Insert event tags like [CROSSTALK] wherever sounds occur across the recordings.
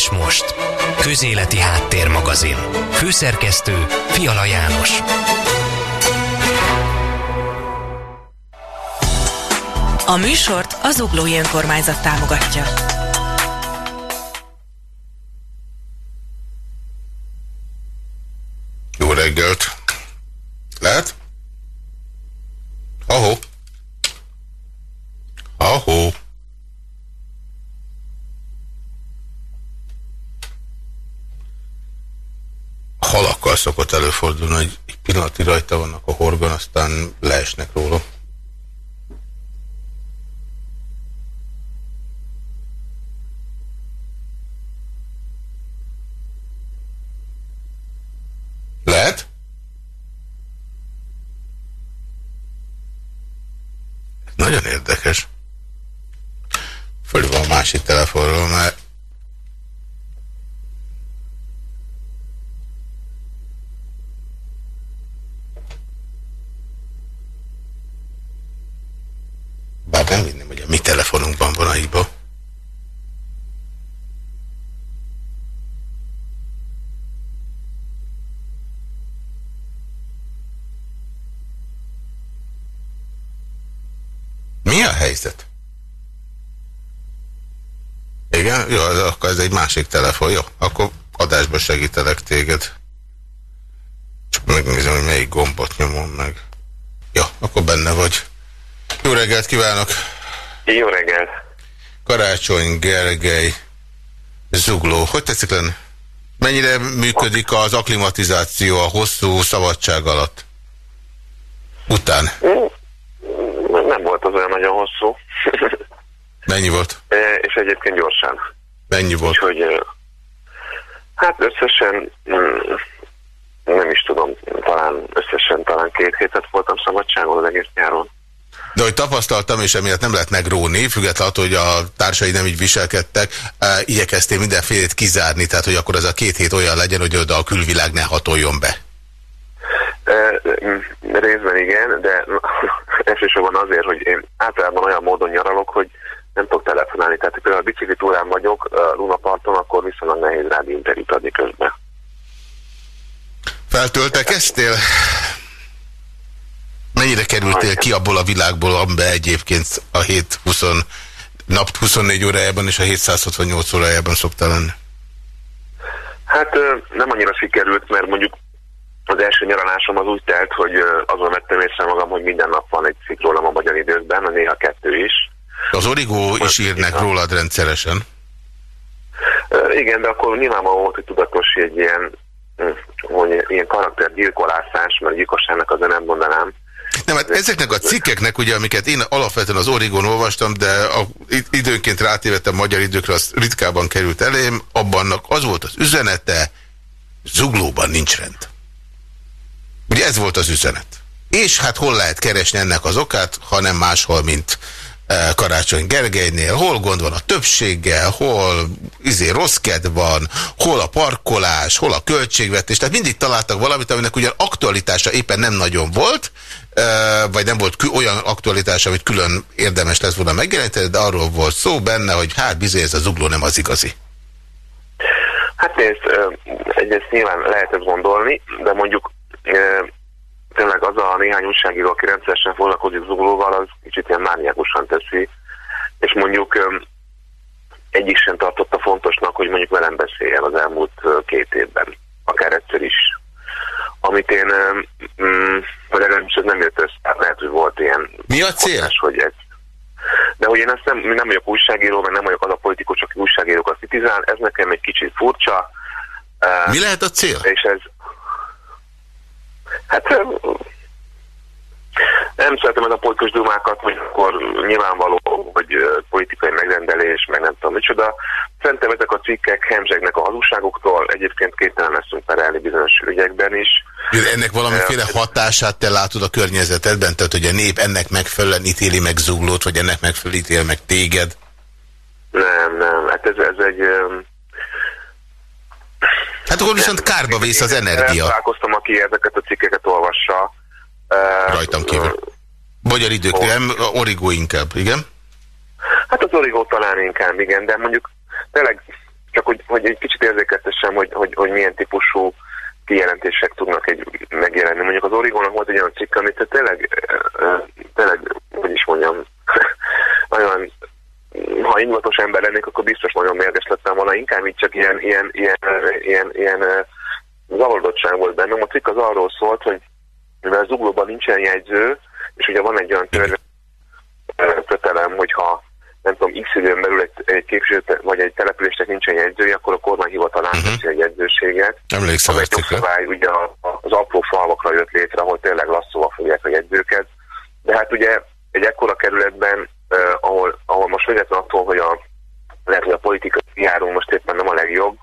és most. Közéleti Háttérmagazin. Főszerkesztő Fiala János. A műsort az Uglói Önkormányzat támogatja. Szokott előfordulni, hogy egy pillanati rajta vannak a horgon, aztán leesnek róla. Lehet? Nagyon érdekes. Fölül van a másik telefonról, mert Bár nem hinném, hogy a mi telefonunkban van a hiba. Mi a helyzet? Igen? Jó, akkor ez egy másik telefon. Jó, akkor adásba segítelek téged. Csak megnézem, hogy melyik gombot nyomom meg. Jó, akkor benne vagy. Jó reggelt kívánok! Jó reggelt! Karácsony Gergely Zugló. Hogy tetszik lenni? Mennyire működik az aklimatizáció a hosszú szabadság alatt? Után? Nem volt az olyan nagyon hosszú. [LAUGHS] Mennyi volt? E, És egyébként gyorsan. Mennyi volt? Úgyhogy hát összesen mm, nem is tudom, talán összesen talán két hétet voltam szabadságon az egész nyáron. De hogy tapasztaltam, és emiatt nem lehet megróni, függetlenül hogy a társai nem így viselkedtek, igyekeztél mindenfélét kizárni, tehát hogy akkor ez a két hét olyan legyen, hogy oda a külvilág ne hatoljon be. E, részben igen, de [LAUGHS] elsősorban azért, hogy én általában olyan módon nyaralok, hogy nem tudok telefonálni. Tehát például a biciklitúrán vagyok Lunaparton, akkor viszonylag nehéz rád interjút adni közben. Feltöltekeztél? Mennyire kerültél ki abból a világból, amiben egyébként a 7-20 nap 24 órájában és a 768 órájában szoktál lenni? Hát nem annyira sikerült, mert mondjuk az első nyaralásom az úgy telt, hogy azon vettem észre magam, hogy minden nap van egy cikk rólam a magyar időkben, néha kettő is. Az Origó is írnek rólad rendszeresen. Igen, de akkor nyilvánvalóan volt, hogy tudatos egy ilyen, hogy ilyen karaktergyilkolászás, mert gyilkosságnak azért nem mondanám, nem, hát ezeknek a cikkeknek, ugye, amiket én alapvetően az Origon olvastam, de a, időnként rátévettem magyar időkre, az ritkában került elém, abban az volt az üzenete, zuglóban nincs rend. Ugye ez volt az üzenet. És hát hol lehet keresni ennek az okát, ha nem máshol, mint Karácsony Gergelynél, hol gond van a többséggel, hol izé rossz kedv van, hol a parkolás, hol a költségvetés, tehát mindig találtak valamit, aminek ugyan aktualitása éppen nem nagyon volt, vagy nem volt olyan aktualitása, amit külön érdemes lesz volna megjeleníteni, de arról volt szó benne, hogy hát bizony ez a zugló nem az igazi. Hát nézd, egyrészt nyilván lehet ezt gondolni, de mondjuk tényleg az a néhány újságíró, aki rendszeresen foglalkozik zuglóval, az kicsit ilyen mániákusan teszi, és mondjuk egyik sem tartotta fontosnak, hogy mondjuk velem beszéljen az elmúlt két évben, akár egyszer is. Amit én, mm, vagy legalábbis ez nem jött össze, lehet, hogy volt ilyen... Mi a cél? Hatás, hogy ez. De hogy én ezt nem, nem vagyok újságíró, mert nem vagyok az a politikus, aki újságírókat kritizál, ez nekem egy kicsit furcsa. Mi lehet a cél? És ez, Hát nem szeretem ez a politikus dumákat, hogy akkor nyilvánvaló, hogy politikai megrendelés, meg nem tudom micsoda. Szerintem ezek a cikkek hemzsegnek a hazugságoktól, egyébként kételen leszünk perelni bizonyos ügyekben is. Ennek valamiféle hatását te látod a környezetedben, tehát hogy a nép ennek megfelelően ítéli meg zuglót, vagy ennek megfelelően ítél meg téged? Nem, nem, hát ez, ez egy... Hát akkor viszont kárba vész az energia. Találkoztam, aki ezeket a cikkeket olvassa. Rajtam kívül. Magyar idők, nem? Origó inkább, igen? Hát az origó talán inkább, igen, de mondjuk tényleg csak hogy, hogy egy kicsit érzékeltessem, hogy, hogy, hogy milyen típusú kijelentések tudnak egy megjelenni. Mondjuk az Origónak volt egy olyan cikk, amit tényleg, tényleg, hogy is mondjam, [LAUGHS] nagyon ha inglatos ember lennék, akkor biztos nagyon mérges lettem volna, inkább így csak ilyen, ilyen, ilyen, ilyen, ilyen zavarodottság volt bennem. A cikk az arról szólt, hogy mivel zuglóban nincsen jegyző, és ugye van egy olyan törvény, kötelem, hogyha nem tudom, x időn belül egy, egy képviselő vagy egy településnek nincsen jegyzője, akkor a kormányhivatal átveszi uh-huh. a jegyzőséget. Emlékszem egy jogszabály ugye az apró falvakra jött létre, ahol tényleg lasszóval fogják a jegyzőket. De hát ugye egy ekkora kerületben, eh, ahol, ahol most független attól, hogy a, lehet, hogy a politikai járó most éppen nem a legjobb,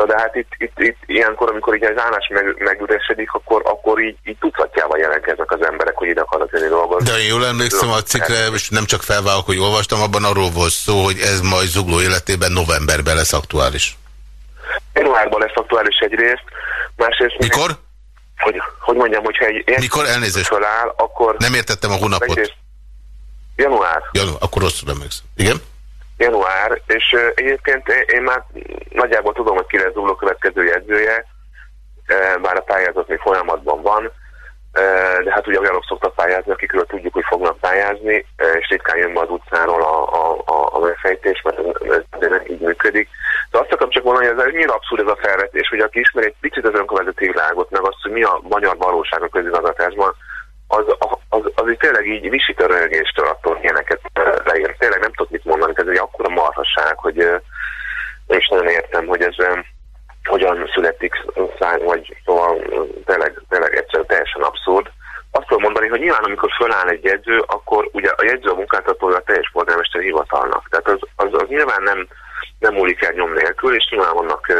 Na de hát itt, itt, itt ilyenkor, amikor így az állás meg, megüresedik, akkor, akkor így, így tucatjával jelentkeznek az emberek, hogy ide akarnak jönni dolgozni. De én jól emlékszem a cikkre, és nem csak felvállalok, hogy olvastam, abban arról volt szó, hogy ez majd zugló életében novemberben lesz aktuális. Januárban lesz aktuális egyrészt, másrészt... Mikor? Hogy, hogy mondjam, hogyha egy... Mikor elnézést? Feláll, akkor... Nem értettem a hónapot. Egyrészt, január. Január, akkor rosszul emlékszem. Igen? január, és uh, egyébként én már nagyjából tudom, hogy ki lesz Zugló következő jegyzője, uh, bár a pályázat még folyamatban van, uh, de hát ugye olyanok szoktak pályázni, akikről tudjuk, hogy fognak pályázni, uh, és ritkán jön be az utcáról a, a, a, a megfejtés, mert ez, ez nem így működik. De azt akarom csak mondani, hogy ez milyen abszurd ez a felvetés, hogy aki ismer egy picit az önkormányzati világot, meg azt, hogy mi a magyar valóság a közigazgatásban, az, az, az így tényleg így visít a röhögéstől attól, ilyeneket leír. Tényleg nem tudok mit mondani, ez egy akkora marhaság, hogy nem is nagyon értem, hogy ez hogyan születik szág, vagy szóval tényleg, tényleg egyszerűen teljesen abszurd. Azt tudom mondani, hogy nyilván amikor föláll egy jegyző, akkor ugye a jegyző a munkáltatója a teljes polgármester hivatalnak. Tehát az, az, az nyilván nem, nem múlik el nyom nélkül, és nyilván vannak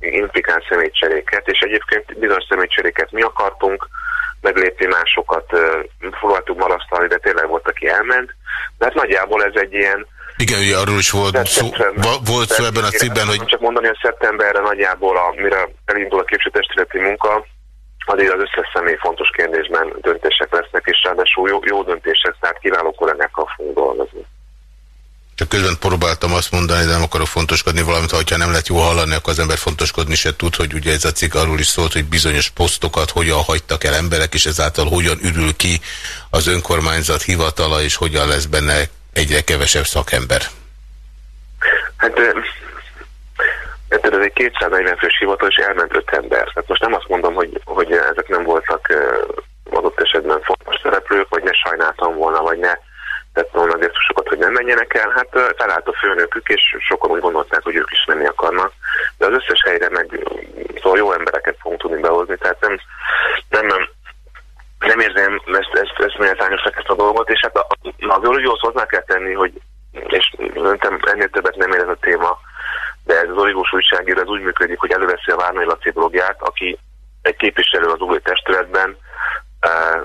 implikáns személycseréket, és egyébként bizonyos személycseréket mi akartunk, meglépni másokat próbáltuk marasztalni, de tényleg volt, aki elment. De hát nagyjából ez egy ilyen... Igen, ugye arról is volt szó, volt szó ebben a cikkben, hogy... Csak mondani, hogy szeptemberre nagyjából, amire elindul a képzőtestületi munka, addig az összes személy fontos kérdésben döntések lesznek, és ráadásul jó, jó döntések, tehát kiváló kollégákkal fogunk dolgozni. Csak közben próbáltam azt mondani, de nem akarok fontoskodni valamit, ha nem lehet jó hallani, akkor az ember fontoskodni se tud, hogy ugye ez a cikk arról is szólt, hogy bizonyos posztokat hogyan hagytak el emberek, és ezáltal hogyan ürül ki az önkormányzat hivatala, és hogyan lesz benne egyre kevesebb szakember. Hát ez egy 240 fős hivatal, és elment 5 ember. Tehát most nem azt mondom, hogy, hogy ezek nem voltak adott esetben fontos szereplők, vagy ne sajnáltam volna, vagy ne tett volna gesztusokat, hogy nem menjenek el. Hát felállt a főnökük, és sokan úgy gondolták, hogy ők is menni akarnak. De az összes helyre meg szóval jó embereket fogunk tudni behozni, tehát nem, nem, nem, nem érzem ezt, ezt, ezt méltányosnak ezt a dolgot, és hát a, a Origóhoz hozzá kell tenni, hogy és szerintem ennél többet nem ér ez a téma, de ez az origós újságíró ez úgy működik, hogy előveszi a Várnai Laci blogját, aki egy képviselő az új testületben,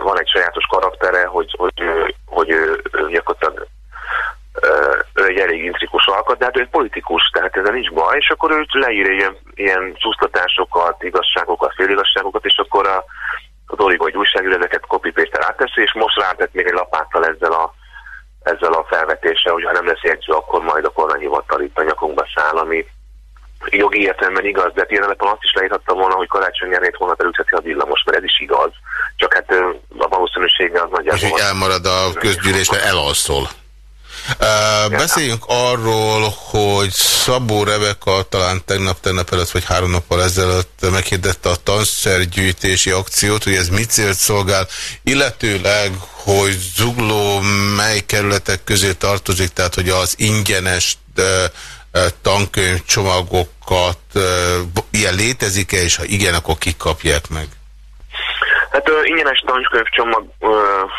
van egy sajátos karaktere, hogy, hogy, hogy ő gyakorlatilag ő egy elég intrikus alkat, de hát ő egy politikus, tehát ezzel nincs baj, és akkor ő leír ilyen, ilyen csúsztatásokat, igazságokat, féligasságokat, és akkor a, a Dorigo egy újságíró ezeket copy paste átteszi, és most rátett még egy lapáttal ezzel a, ezzel a felvetéssel, hogy ha nem lesz jegyző, akkor majd a kormányhivatal itt a nyakunkba száll, ami jogi értelemben igaz, de ilyen azt is leírhattam volna, hogy karácsony nyerét volna elülteti a villamos, mert ez is igaz. Csak hát a valószínűsége az nagyjából... És hogy elmarad a közgyűlés, mert elalszol. Uh, beszéljünk arról, hogy Szabó Rebeka talán tegnap, tegnap előtt vagy három nappal ezelőtt meghirdette a tanszergyűjtési akciót, hogy ez mit célt szolgál, illetőleg, hogy Zugló mely kerületek közé tartozik, tehát hogy az ingyenes uh, tankönyvcsomagokat, ilyen létezik-e, és ha igen, akkor kik kapják meg? Hát uh, ingyenes tankönyvcsomag, uh,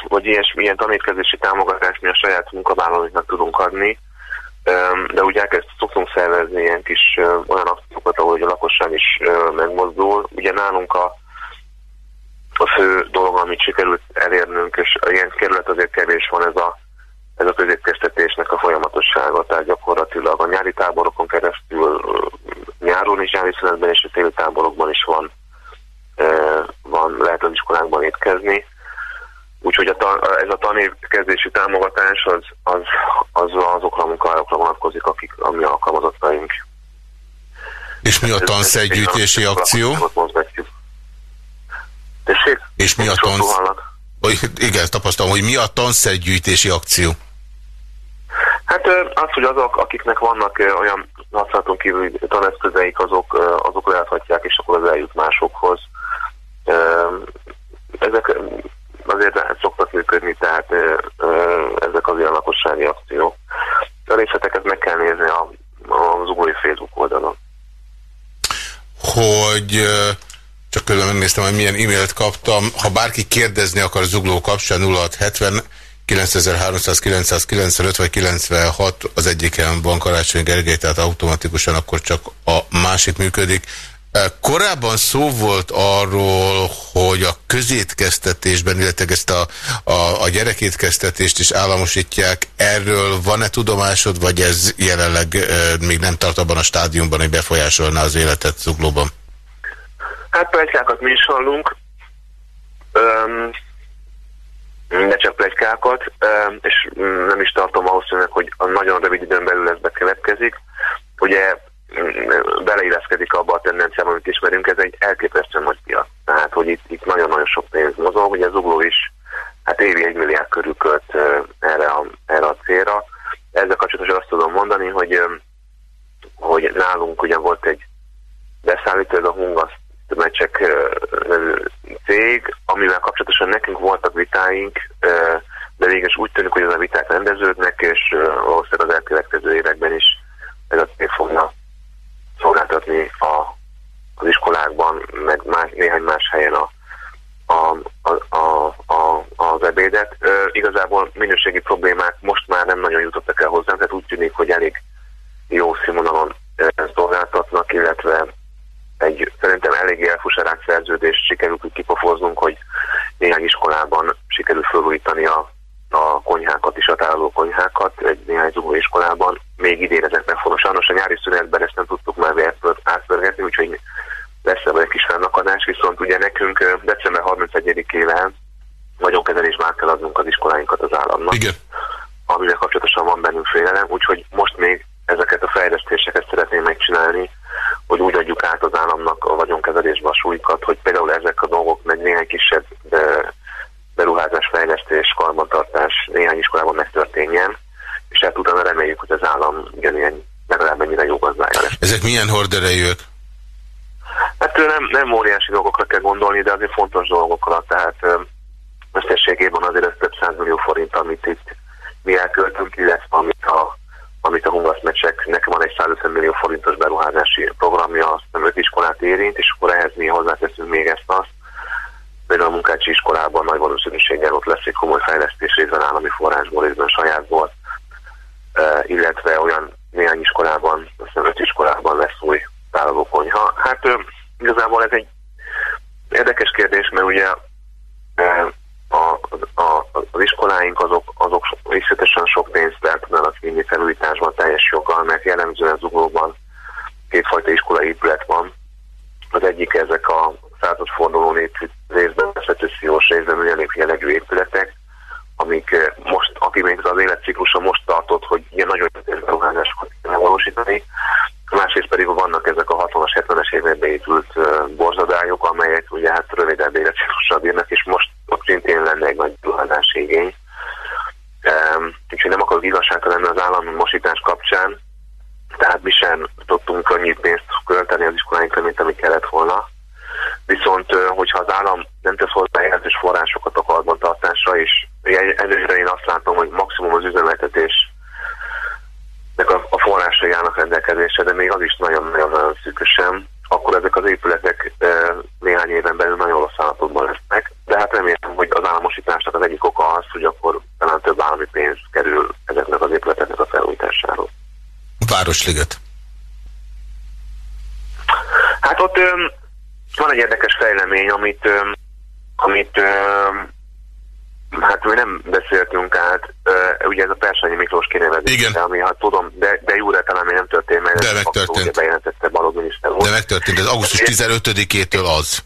vagy ilyesmi, ilyen tanétkezési támogatást mi a saját munkavállalóinknak tudunk adni, um, de ugye elkezd, szoktunk szervezni ilyen kis uh, olyan akciókat, ahol a lakosság is uh, megmozdul. Ugye nálunk a, a fő dolog, amit sikerült elérnünk, és ilyen kerület azért kevés van ez a ez a középkeztetésnek a folyamatossága, tehát gyakorlatilag a nyári táborokon keresztül nyáron is, nyári szünetben és a téli táborokban is van, van lehet az iskolákban étkezni. Úgyhogy a, ez a tanévkezdési támogatás az, az, az azokra a munkahelyokra vonatkozik, akik a mi alkalmazottaink. És mi a tanszergyűjtési akció? Tessék? És mi a tansz... Igen, tapasztalom, hogy mi a tanszergyűjtési akció? Hát az, hogy azok, akiknek vannak olyan használaton kívül taneszközeik, azok, azok lehethatják, és akkor az eljut másokhoz. Ezek azért szoktak működni, tehát ezek az ilyen lakossági akciók. A részleteket meg kell nézni a, a Zugói Facebook oldalon. Hogy csak közben megnéztem, hogy milyen e-mailt kaptam. Ha bárki kérdezni akar zugló kapcsán 0670 9395 vagy 96 az egyiken van Karácsony Gergely, tehát automatikusan akkor csak a másik működik. Korábban szó volt arról, hogy a közétkeztetésben, illetve ezt a, a, a gyerekétkeztetést is államosítják. Erről van-e tudomásod, vagy ez jelenleg e, még nem tart abban a stádiumban, hogy befolyásolna az életet zuglóban? Hát plegykákat mi is hallunk, um, de csak plegykákat, és nem is tartom valószínűleg, hogy a nagyon rövid időn belül ez bekövetkezik. Ugye beleilleszkedik abba a tendenciába, amit ismerünk, ez egy elképesztően nagy piac. Tehát, hogy itt, nagyon-nagyon sok pénz mozog, ugye az ugló is hát évi egy milliárd körül költ erre a, erre a célra. Ezzel kapcsolatban azt tudom mondani, hogy, hogy nálunk ugye volt egy beszállító, ez a Hungas meccsek cég, amivel kapcsolatosan nekünk voltak vitáink, de végül úgy tűnik, hogy az a viták rendeződnek, és valószínűleg az elkövetkező években is ez a cég fogna szolgáltatni a, az iskolákban, meg más, néhány más helyen a, a, a, a, a, az ebédet. Igazából minőségi problémák most már nem nagyon jutottak el hozzám, tehát úgy tűnik, hogy elég jó színvonalon e, szolgáltatnak, illetve egy szerintem elég elfusarált szerződést sikerült úgy kipofoznunk, hogy néhány iskolában sikerült felújítani a, a konyhákat is, a tároló konyhákat egy néhány zugó iskolában. Még idén ezek meg fognak. Sajnos a nyári szünetben ezt nem tudtuk már átpörgetni, úgyhogy lesz ebből egy kis fennakadás, viszont ugye nekünk december 31-ével vagyonkezelésben át kell adnunk az iskoláinkat az államnak. Igen. Amivel kapcsolatosan van bennünk félelem, úgyhogy most még ezeket a fejlesztéseket szeretném megcsinálni, hogy úgy adjuk át az államnak a vagyonkezelésbe a súlykat, hogy például ezek a dolgok meg néhány kisebb de beruházás, fejlesztés, karbantartás néhány iskolában megtörténjen, és hát utána reméljük, hogy az állam ugyanilyen legalább mennyire jó gazdája lesz. Ezek milyen horderejűek? Hát nem, nem óriási dolgokra kell gondolni, de azért fontos dolgokra, tehát összességében azért ez több millió forint, amit itt mi elköltünk, illetve amit a, amit a Hungasz meccseknek van egy 150 millió forintos beruházási programja, azt nem öt iskolát érint, és akkor ehhez mi hozzáteszünk még ezt azt, például a munkácsi iskolában nagy valószínűséggel ott lesz egy komoly fejlesztés részben állami forrásból, részben sajátból, illetve olyan néhány iskolában, azt hiszem öt iskolában lesz új tárolókonyha. Hát igazából ez egy érdekes kérdés, mert ugye a, a, az iskoláink azok, azok részletesen sok pénzt el tudnának vinni felújításban teljes joggal, mert jellemzően zuglóban kétfajta iskolai épület van. Az egyik ezek a századfordulón épült részben, szecessziós részben olyan jellegű épületek, amik eh, most, akik még az életciklusa most tartott, hogy ilyen nagyon beruházásokat kell valósítani. Másrészt pedig vannak ezek a 60-as, 70-es években épült uh, borzadályok, amelyek ugye hát rövidebb életciklussal bírnak, és most ott szintén lenne egy nagy beruházási igény. Um, úgyhogy nem akarok igazságtalan lenni az állami mosítás kapcsán, tehát mi sem tudtunk annyi pénzt költeni az iskoláinkra, mint ami kellett volna. Viszont, hogyha az állam nem tesz hozzá jelentős forrásokat a karbantartásra, és előre én azt látom, hogy maximum az üzemeltetés a, a forrásai állnak rendelkezésre, de még az is nagyon-nagyon szűkösen, akkor ezek az épületek néhány éven belül nagyon rossz állapotban lesznek. De hát remélem, hogy az államosításnak az egyik oka az, hogy akkor talán több állami pénz kerül ezeknek az épületeknek a felújításáról. Városliget. Hát ott van egy fejlemény, amit, amit hát mi nem beszéltünk át, ugye ez a Persányi Miklós kinevezés, Igen. ami hát tudom, de, de jóra talán még nem történt meg. De megtörtént. Bejelentette Balogh miniszter De megtörtént, ez augusztus 15-től az.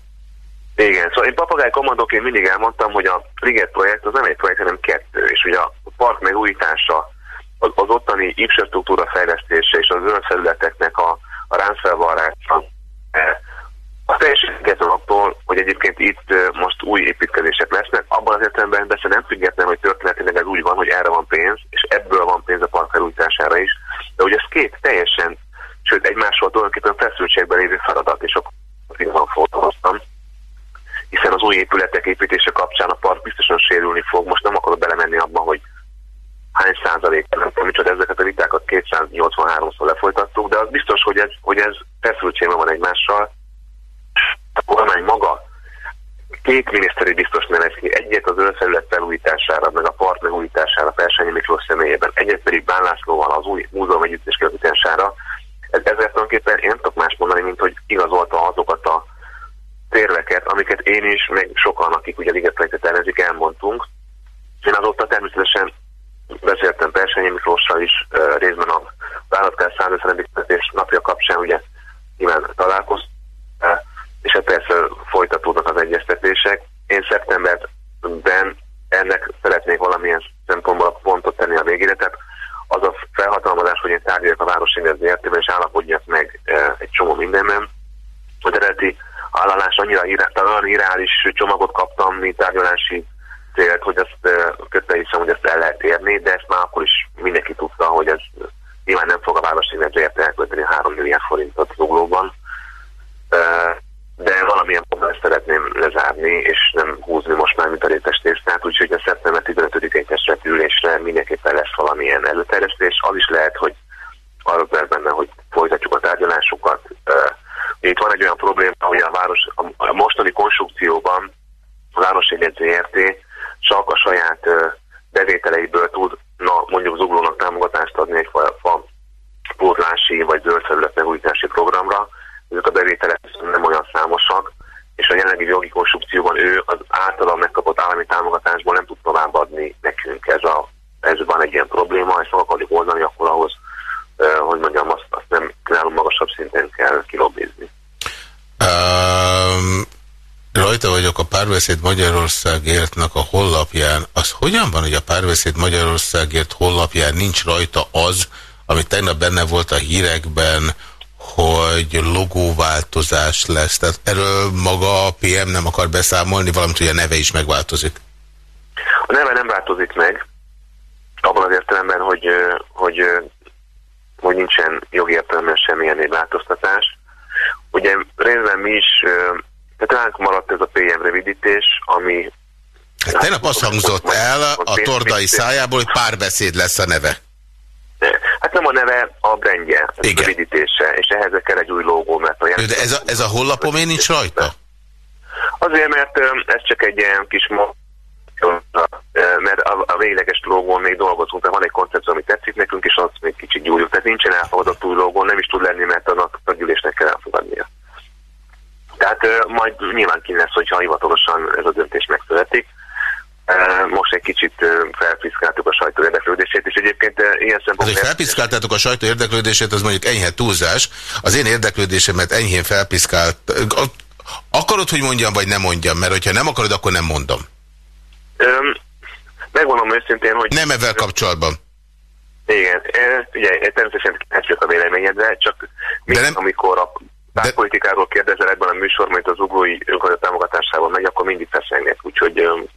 Igen, szóval én papagáj kommandóként mindig elmondtam, hogy a Liget projekt az nem egy projekt, hanem kettő, és ugye a park megújítása, az, az ottani infrastruktúra fejlesztése és a zöld felületeknek a, a ráncfelvarrásra. A teljesen független attól, hogy egyébként itt most új építkezések lesznek, abban az értelemben persze nem független, hogy történetileg ez úgy van, hogy erre van pénz, és ebből van pénz a park felújítására is, de hogy ez két teljesen, sőt egymásról tulajdonképpen feszültségben lévő feladat, és akkor finoman fogalmaztam, hiszen az új épületek építése kapcsán a park biztosan sérülni fog. Most nem akarok belemenni abban, hogy hány százalék, nem tudom, micsoda ezeket a vitákat 283-szor lefolytattuk, de az biztos, hogy ez, hogy ez feszültségben van egymással. A kormány maga két miniszteri biztos nevez ki, egyet az ölfelület felújítására, meg a park megújítására Persányi Miklós személyében, egyet pedig Bán Lászlóval az új múzeum együttes kialakítására. Ez, ezért tulajdonképpen én nem tudok más mondani, mint hogy igazolta azokat a térveket, amiket én is, meg sokan, akik ugye ligetprojektet tervezik, elmondtunk. Én azóta természetesen beszéltem Persányi Miklóssal is, részben a vállalatkár szállószerendítetés napja kapcsán ugye nyilván találkoztam, és hát persze folytatódnak az egyeztetések. Én szeptemberben ennek szeretnék valamilyen szempontból pontot tenni a végére, tehát az a felhatalmazás, hogy én tárgyaljak a Városindező értében, és állapodjak meg egy csomó mindenben, hogy eredeti állás annyira irreális csomagot kaptam, mint tárgyalási célt, hogy azt kötve hiszem, hogy ezt el lehet érni, de ezt már akkor is mindenki tudta, hogy ez nyilván nem fog a Városindezőért elkölteni 3 milliárd forintot zuglóban, de valamilyen ponton ezt szeretném lezárni, és nem húzni most már, mint a rétes tésztát, úgyhogy a szeptember 15-i testvetülésre mindenképpen lesz valamilyen előterjesztés. Az is lehet, hogy arra lesz benne, hogy folytatjuk a tárgyalásokat. Itt van egy olyan probléma, hogy a, város, a mostani konstrukcióban a Városjegyet ZRT csak a saját bevételeiből tud na, mondjuk zuglónak támogatást adni egy fa, fa pótlási vagy zöld felület megújítási programra, ezek a bevételek nem olyan számosak, és a jelenlegi jogi konstrukcióban ő az általa megkapott állami támogatásból nem tud továbbadni nekünk. Ez, a, ez van egy ilyen és meg akarjuk oldani, akkor ahhoz, hogy mondjam, azt, azt nem nálunk magasabb szinten kell kilobbizni. Um, rajta vagyok a Párbeszéd Magyarországértnak a hollapján. Az hogyan van, hogy a Párbeszéd Magyarországért hollapján nincs rajta az, ami tegnap benne volt a hírekben, hogy logóváltozás lesz. Tehát erről maga a PM nem akar beszámolni, valamint hogy a neve is megváltozik. A neve nem változik meg, abban az értelemben, hogy, hogy, hogy nincsen jogi értelemben semmilyen változtatás. Ugye részben mi is, tehát ránk maradt ez a PM rövidítés, ami... Hát tegnap azt hangzott el a tordai szájából, hogy párbeszéd lesz a neve. Hát nem a neve, a brandje, a rövidítése, és ehhez kell egy új logó, mert a De ez a, ez a hollapom én nincs rajta? Azért, mert ez csak egy ilyen kis mert a, a végleges logón még dolgozunk, tehát van egy koncepció, ami tetszik nekünk, és azt még kicsit gyúrjuk. Tehát nincsen elfogadott új nem is tud lenni, mert a nagygyűlésnek kell elfogadnia. Tehát majd nyilván ki lesz, hogyha hivatalosan ez a döntés megszületik most egy kicsit felpiszkáltuk a sajtó érdeklődését, és egyébként ilyen szempontból... Az, hogy felpiszkáltátok a sajtó érdeklődését, az mondjuk enyhe túlzás. Az én érdeklődésemet enyhén felpiszkált... Akarod, hogy mondjam, vagy nem mondjam? Mert hogyha nem akarod, akkor nem mondom. Öm, megmondom őszintén, hogy... Nem ebben kapcsolatban. Igen, ugye természetesen kíváncsiak a véleményedre, csak még nem... amikor a politikáról kérdezel ebben a műsorban, mint az ugói önkormányzat támogatásával megy, akkor mindig feszengek, úgyhogy, de. De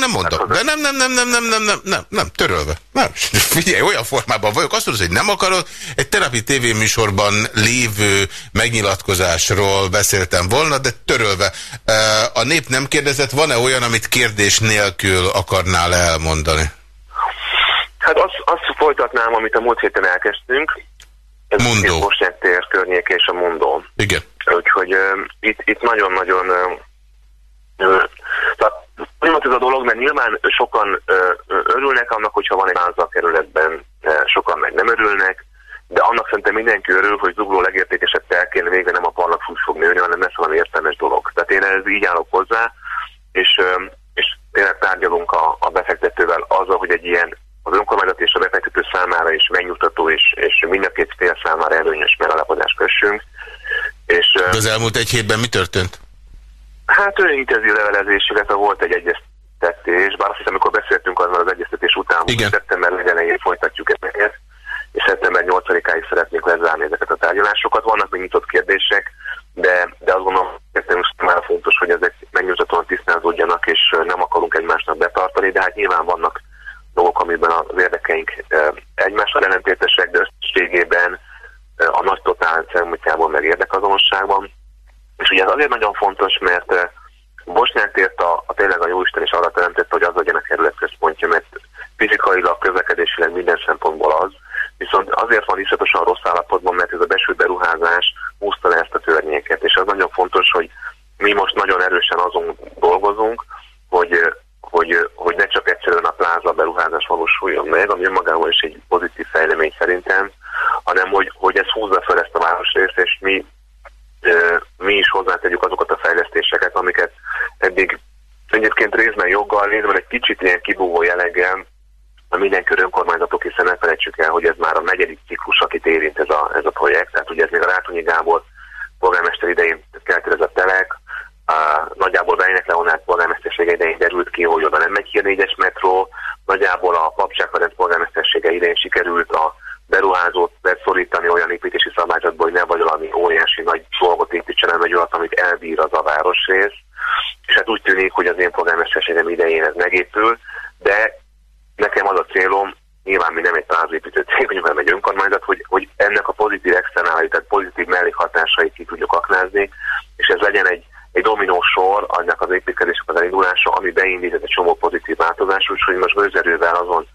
nem, nem mondom. De nem, nem, nem, nem, nem, nem, nem, nem, nem, törölve. Nem, [LAUGHS] figyelj, olyan formában vagyok. Azt mondod, hogy nem akarod. Egy terapi tévéműsorban lévő megnyilatkozásról beszéltem volna, de törölve. A nép nem kérdezett, van-e olyan, amit kérdés nélkül akarnál elmondani? Hát azt, azt folytatnám, amit a múlt héten elkezdtünk, ez Mondó. A tér környéke és a Mondó. Igen. Úgyhogy uh, itt, itt uh, uh, ez a dolog, mert nyilván sokan örülnek annak, hogyha van egy a kerületben, sokan meg nem örülnek, de annak szerintem mindenki örül, hogy zugló legértékesebb telkén végre nem a parlagfús fog nőni, hanem lesz valami értelmes dolog. Tehát én ez így állok hozzá, és, és tényleg tárgyalunk a, a befektetővel azzal, hogy egy ilyen az önkormányzat és a befektető számára is megnyugtató és, és mind a két fél számára előnyös megállapodást kössünk. És, De az elmúlt egy hétben mi történt? Hát olyan intenzív levelezés, illetve volt egy egyeztetés, bár azt hiszem, amikor beszéltünk azzal az egyeztetés után, Igen. hogy szeptember legelején folytatjuk ezeket, és szeptember 8-áig szeretnék lezárni ezeket a tárgyalásokat. Vannak még nyitott kérdések, de, de azt gondolom, hogy már fontos, hogy ezek megnyugtatóan tisztázódjanak, és nem akarunk egymásnak betartani, de hát nyilván vannak dolgok, amiben az érdekeink egymással ellentétesek, de összességében a nagy totál szemútjából meg érdekazonosságban és ugye ez azért nagyon fontos, mert Bosnyák tért a, a tényleg a Jóisten is arra teremtette, hogy az legyen a kerület központja, mert fizikailag, közlekedésileg minden szempontból az, viszont azért van iszonyatosan rossz állapotban, mert ez a besült beruházás húzta le ezt a környéket, és az nagyon fontos, hogy mi most nagyon erősen azon dolgozunk, hogy, hogy, hogy ne csak egyszerűen a pláza beruházás valósuljon meg, ami önmagában is egy pozitív fejlemény szerintem, hanem hogy, hogy ez húzza fel ezt a városrészt, és mi, mi is hozzátegyük azokat a fejlesztéseket, amiket eddig egyébként részben joggal, részben egy kicsit ilyen kibúvó jelleggel a mindenkör önkormányzatok, hiszen ne felejtsük el, hogy ez már a negyedik ciklus, akit érint ez a, ez a projekt. Tehát ugye ez még a Rátonyi Gábor polgármester idején ez a telek, a, nagyjából Vejnek Leonát polgármestersége idején derült ki, hogy oda nem megy ki a négyes metró, nagyjából a Papság Ferenc polgármestersége idején sikerült a beruházót beszorítani olyan építési szabályzatból, hogy ne vagy valami óriási nagy dolgot építsen, hanem egy olyat, amit elbír az a városrész. És hát úgy tűnik, hogy az én polgármesterségem idején ez megépül, de nekem az a célom, nyilván mi nem egy plázépítő cég, vagyunk, hanem egy önkormányzat, hogy, hogy ennek a pozitív externális, tehát pozitív mellékhatásait ki tudjuk aknázni, és ez legyen egy, egy dominó sor annak az építkezésnek az elindulása, ami beindít egy csomó pozitív változás, úgyhogy most gőzerővel azon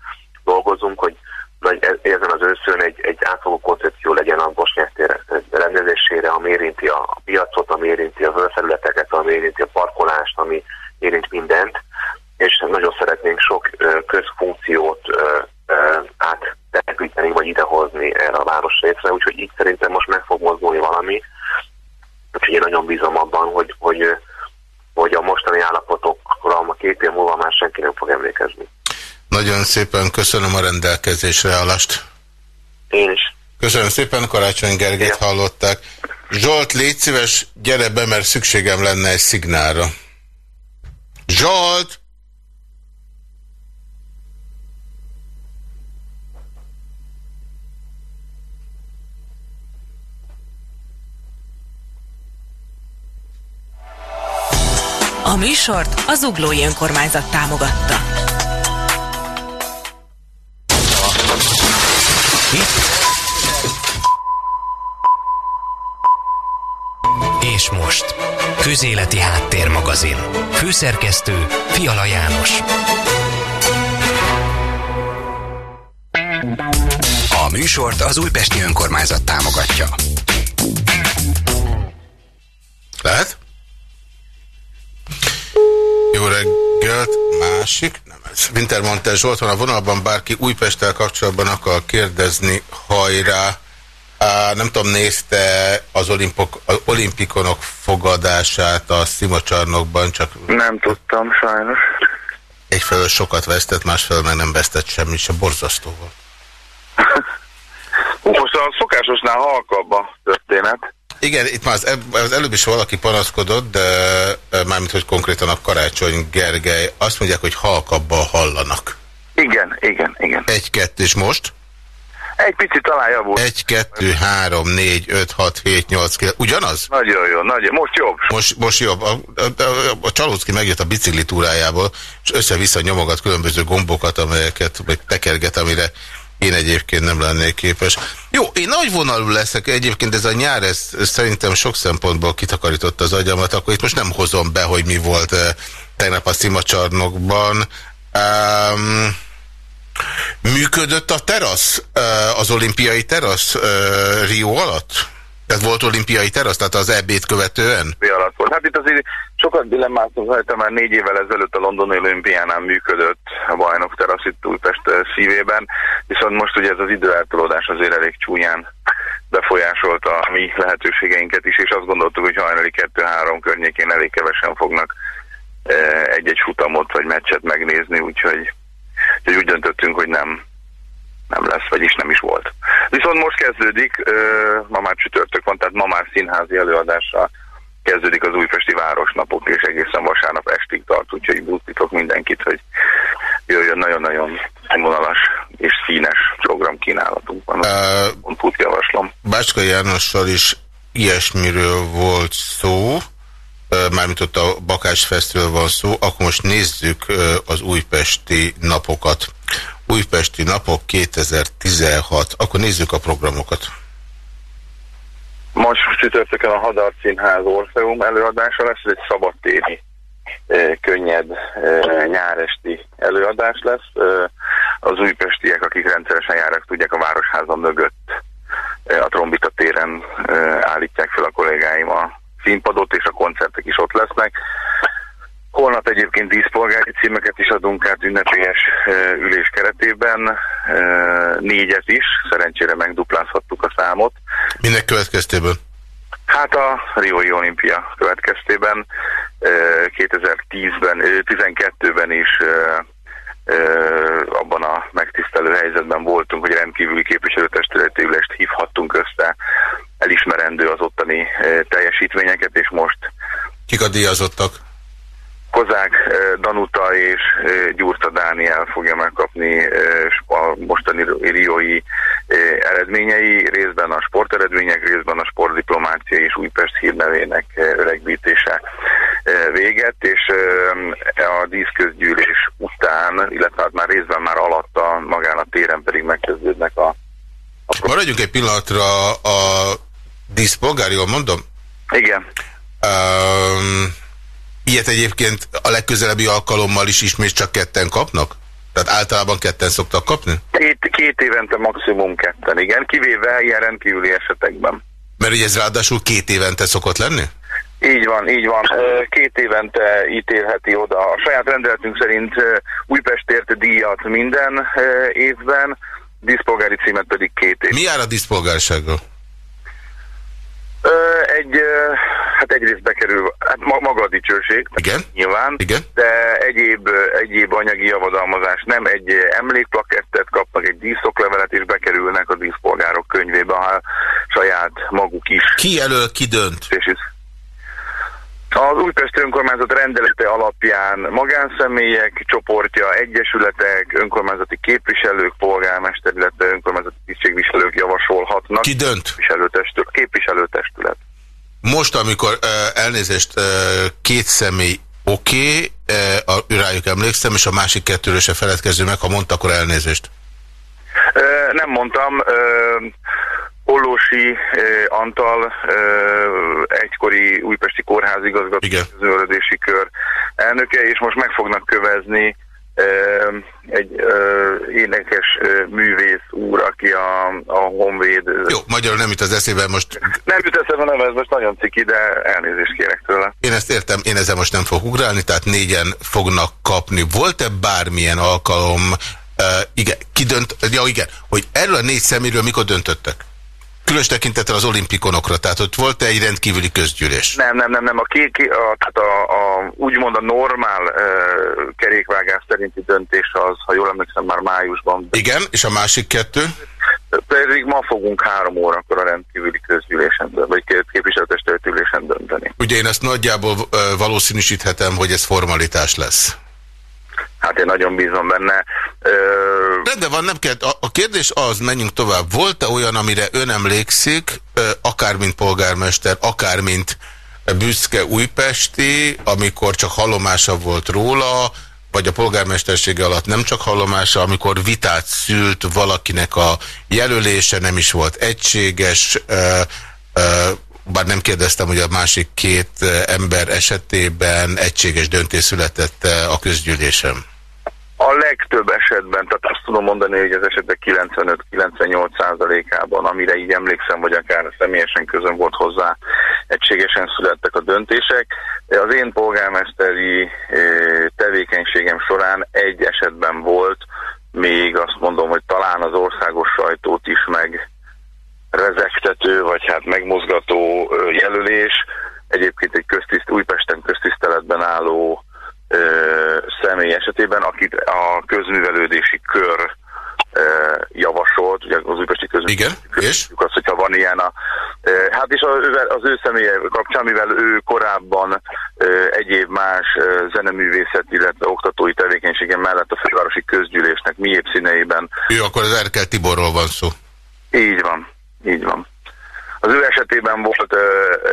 dolgozunk, hogy vagy ezen az őszön egy, egy átfogó koncepció legyen a Bosnyák tér rendezésére, ami érinti a piacot, ami érinti a völgyfelületeket, ami érinti a parkolást, ami érint mindent, és nagyon szeretnénk sok közfunkciót áttelepíteni, vagy idehozni erre a városrészre, úgyhogy így szerintem most meg fog mozdulni valami, úgyhogy én nagyon bízom abban, hogy, hogy, hogy a mostani állapotokra a két év múlva már senki nem fog emlékezni. Nagyon szépen köszönöm a rendelkezésre állást. Én is. Köszönöm szépen, Karácsony Gergét ja. hallották. Zsolt, légy szíves, gyere be, mert szükségem lenne egy szignálra. Zsolt! A műsort az Uglói Önkormányzat támogatta. És most, Közéleti Háttérmagazin. Főszerkesztő Fiala János. A műsort az Újpesti Önkormányzat támogatja. Lehet? Jó reggelt, másik, nem ez. Wintermantel Zsolt van a vonalban, bárki Újpesttel kapcsolatban akar kérdezni, hajrá. Nem tudom, nézte az, olimpok, az olimpikonok fogadását a Szimocsarnokban, csak... Nem tudtam, sajnos. Egyfelől sokat vesztett, másfelől meg nem vesztett semmit, se borzasztó volt. Most a szokásosnál halkabb a történet. Igen, itt már az, az előbb is valaki panaszkodott, de mármint, hogy konkrétan a Karácsony Gergely, azt mondják, hogy halkabban hallanak. Igen, igen, igen. Egy, kettő, és most? Egy picit talán javult. Egy, kettő, három, négy, öt, hat, hét, nyolc, kilenc. Ugyanaz? Nagyon jó, nagyon. Most jobb. Most, most jobb. A, a, a, a Csalócki megjött a biciklitúrájából, és össze-vissza nyomogat különböző gombokat, amelyeket, vagy tekerget, amire én egyébként nem lennék képes. Jó, én nagy vonalú leszek, egyébként ez a nyár, ez, ez szerintem sok szempontból kitakarította az agyamat, akkor itt most nem hozom be, hogy mi volt uh, tegnap a szimacsarnokban. Um, működött a terasz, uh, az olimpiai terasz uh, Rio alatt? Tehát volt olimpiai terasz, tehát az EB-t követően? Alatt volt. Hát itt azért sokat dilemmáztunk rajta, már négy évvel ezelőtt a londoni olimpiánál működött a bajnok terasz itt Újpest szívében, viszont most ugye ez az időeltolódás azért elég csúnyán befolyásolta a mi lehetőségeinket is, és azt gondoltuk, hogy hajnali 2-3 környékén elég kevesen fognak egy-egy futamot vagy meccset megnézni, úgyhogy, úgyhogy úgy döntöttünk, hogy nem, nem lesz, vagyis nem is volt. Viszont most kezdődik, ma már csütörtök van, tehát ma már színházi előadással kezdődik az újpesti városnapok, és egészen vasárnap estig tart, úgyhogy buzdítok mindenkit, hogy jöjjön nagyon-nagyon vonalas és színes programkínálatunk van. Uh, Pont javaslom. Bácska Jánossal is ilyesmiről volt mármint ott a Bakás Fesztről van szó, akkor most nézzük az újpesti napokat. Újpesti napok 2016. Akkor nézzük a programokat. Most csütörtökön a Hadar Színház Orfeum előadása lesz, ez egy szabadtéri könnyed nyáresti előadás lesz. Az újpestiek, akik rendszeresen járnak, tudják a Városháza mögött a Trombita téren állítják fel a kollégáim a színpadot, és a koncertek is ott lesznek. Holnap egyébként díszpolgári címeket is adunk át ünnepélyes ülés keretében, négyet is, szerencsére megduplázhattuk a számot. Minek következtében? Hát a Rioi olimpia következtében 2010-ben, 12-ben is abban a megtisztelő helyzetben voltunk, hogy rendkívüli képviselőtestületi ülést hívhattunk össze, elismerendő az ottani teljesítményeket, és most... Kik a díjazottak? Kozák Danuta és Gyurta Dániel fogja megkapni a mostani riói eredményei, részben a sporteredmények, részben a sportdiplomácia és Újpest hírnevének öregbítése véget, és a díszközgyűlés után, illetve hát már részben már alatta magán a téren pedig megkezdődnek a... a Maradjunk egy pillanatra a díszpolgár, jól mondom? Igen. Um, ilyet egyébként a legközelebbi alkalommal is ismét csak ketten kapnak? Tehát általában ketten szoktak kapni? Két, két évente maximum ketten, igen, kivéve ilyen rendkívüli esetekben. Mert ugye ez ráadásul két évente szokott lenni? Így van, így van. Két évente ítélheti oda. A saját rendeletünk szerint Újpestért díjat minden évben, díszpolgári címet pedig két év. Mi jár a díszpolgársággal? Egy, hát egyrészt bekerül, hát maga a dicsőség, Igen? nyilván, Igen? de egyéb, egyéb anyagi javadalmazás nem, egy emlékplakettet kapnak, egy díszoklevelet, és bekerülnek a díszpolgárok könyvébe, ha saját maguk is. Ki jelöl, ki dönt? És az Újpest önkormányzat rendelete alapján magánszemélyek csoportja, egyesületek, önkormányzati képviselők, polgármester, illetve önkormányzati tisztségviselők javasolhatnak. Ki dönt? Képviselőtestület. képviselőtestület. Most, amikor elnézést két személy oké, okay, rájuk emlékszem, és a másik kettőről se feledkező meg, ha mondta, akkor elnézést. Nem mondtam. Hollósi eh, Antal, eh, egykori újpesti kórházigazgató, közöldési kör elnöke, és most meg fognak kövezni eh, egy énekes művész úr, aki a, a Honvéd... Jó, magyarul nem jut az eszébe most... Nem jut eszébe a neve, ez most nagyon ciki, de elnézést kérek tőle. Én ezt értem, én ezzel most nem fog ugrálni, tehát négyen fognak kapni. Volt-e bármilyen alkalom, uh, igen, ki dönt, ja igen, hogy erről a négy szeméről mikor döntöttek? Különös tekintettel az olimpikonokra, tehát ott volt -e egy rendkívüli közgyűlés? Nem, nem, nem, nem. A, ki, ki, a, tehát a, a, úgymond a normál uh, kerékvágás szerinti döntés az, ha jól emlékszem, már májusban. Igen, és a másik kettő? Pedig ma fogunk három órakor a rendkívüli közgyűlésen, vagy képviselőtestületülésen dönteni. Ugye én ezt nagyjából valószínűsíthetem, hogy ez formalitás lesz. Hát én nagyon bízom benne. Ö... Rendben van, nem kell. A, a kérdés az, menjünk tovább. Volt-e olyan, amire ön emlékszik, akár mint polgármester, akár mint büszke újpesti, amikor csak hallomása volt róla, vagy a polgármestersége alatt nem csak hallomása, amikor vitát szült valakinek a jelölése, nem is volt egységes, bár nem kérdeztem, hogy a másik két ember esetében egységes döntés született a közgyűlésem. A legtöbb esetben, tehát azt tudom mondani, hogy az esetek 95-98 százalékában, amire így emlékszem, vagy akár személyesen közön volt hozzá, egységesen születtek a döntések. Az én polgármesteri tevékenységem során egy esetben volt, még azt mondom, hogy talán az országos sajtót is meg rezektető, vagy hát megmozgató jelölés. Egyébként egy köztiszt, Újpesten köztiszteletben álló ö, személy esetében, akit a közművelődési kör ö, javasolt, ugye az újpesti közművelődési kör, és? az, hogyha van ilyen a... Ö, hát és az, ő személye kapcsán, mivel ő korábban ö, egyéb más ö, zeneművészet, illetve oktatói tevékenysége mellett a fővárosi közgyűlésnek mi színeiben. Ő akkor az Erkel Tiborról van szó. Így van, így van. Az ő esetében volt ö, ö,